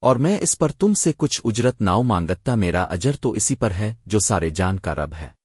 اور میں اس پر تم سے کچھ اجرت ناؤ مانگتا میرا اجر تو اسی پر ہے جو سارے جان کا رب ہے۔